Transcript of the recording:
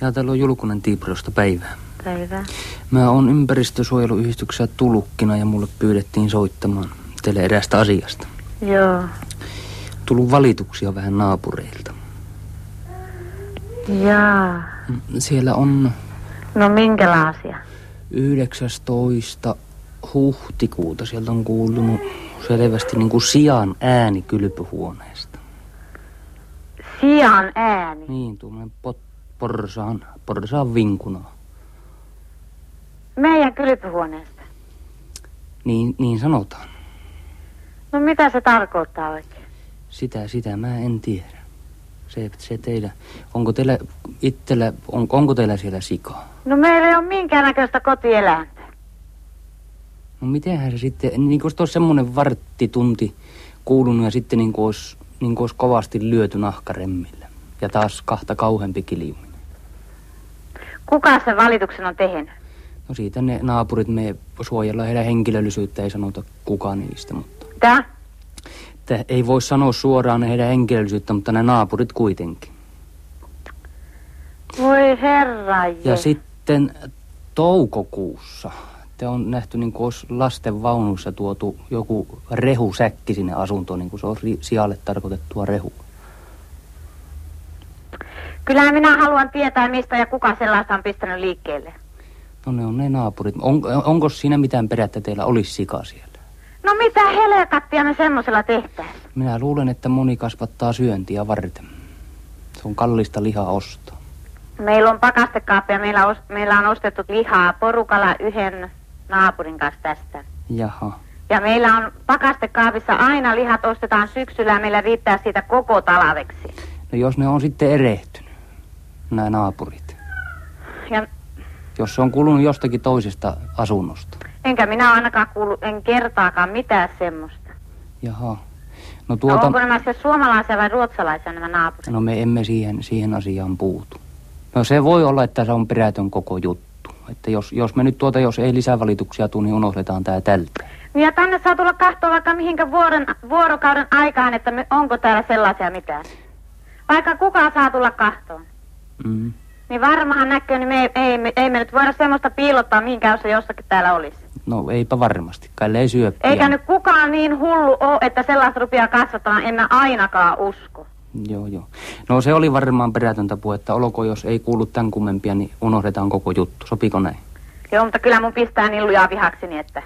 Ja täällä on Julkunen Tiiprosta päivää. Päivää. Mä oon ympäristösuojeluyhdistyksessä tulukkina ja mulle pyydettiin soittamaan teille eräästä asiasta. Joo. Tullut valituksia vähän naapureilta. Jaa. Siellä on No minkälaisia? 19. huhtikuuta. Sieltä on kuulunut selvästi niin kuin sian ääni kylpyhuoneesta. Sian ääni. Niin, tuommoinen pot, porsaan, porsaan vinkuna. Meidän kylpyhuoneesta. Niin, niin sanotaan. No mitä se tarkoittaa oikein? Sitä, sitä mä en tiedä. Se, se teillä, onko teillä itsellä, on, onko teillä siellä sikaa? No meillä ei ole minkäännäköistä kotieläintä. No mitenhän se sitten, niin kuin olisi semmoinen varttitunti kuulunut ja sitten niin kuin olisi, niin kuin olisi kovasti lyöty nahkaremmillä. Ja taas kahta kauhempi kiljuminen. Kuka sen valituksen on tehnyt? No siitä ne naapurit, me suojellaan heidän henkilöllisyyttä, ei sanota kuka niistä, mutta... Tää? Että ei voi sanoa suoraan heidän henkilöllisyyttä, mutta ne naapurit kuitenkin. Voi herra Ja sitten toukokuussa te on nähty niin kuin olisi lasten vaunuissa tuotu joku rehusäkki sinne asuntoon, niin kuin se on sijalle tarkoitettua rehua. Kyllä minä haluan tietää, mistä ja kuka sellaista on pistänyt liikkeelle. No ne on ne naapurit. On, onko siinä mitään perättä teillä olisi sika siellä? No mitä helkattia me semmoisella tehtäisiin? Minä luulen, että moni kasvattaa syöntiä varten. Se on kallista lihaa ostaa. Meillä on pakastekaappi ja meillä, os, meillä on ostettu lihaa porukalla yhden naapurin kanssa tästä. Jaha. Ja meillä on pakastekaapissa aina lihat ostetaan syksyllä ja meillä riittää siitä koko talveksi. No jos ne on sitten erehtynyt, nämä naapurit. Ja Jos se on kulunut jostakin toisesta asunnosta. enkä minä ainakaan kuulu, en kertaakaan mitään semmoista. Jaha. No No, tuota... onko nämä se suomalaisia vai ruotsalaisia nämä naapurit? No me emme siihen, siihen asiaan puutu. No se voi olla, että se on perätön koko juttu. Että jos, jos me nyt tuota, jos ei lisävalituksia tule, niin unohdetaan tää tältä. Ja tänne saa tulla kahtoa vaikka mihinkä vuoden, vuorokauden aikaan, että me, onko täällä sellaisia mitään. Vaikka kuka saa tulla kahtoon. Mm. Niin varmahan näkyy, niin me ei, ei, me, ei me nyt voida semmoista piilottaa, mihinkä jos se jossakin täällä olisi. No eipä varmasti, kai ei syö Eikä nyt kukaan niin hullu ole, että sellaista rupeaa kasvattamaan, en mä ainakaan usko. Joo, joo. No se oli varmaan perätöntä puhetta. Olko, jos ei kuulu tämän kummempia, niin unohdetaan koko juttu. Sopiko näin? Joo, mutta kyllä mun pistää niin lujaa vihakseni, että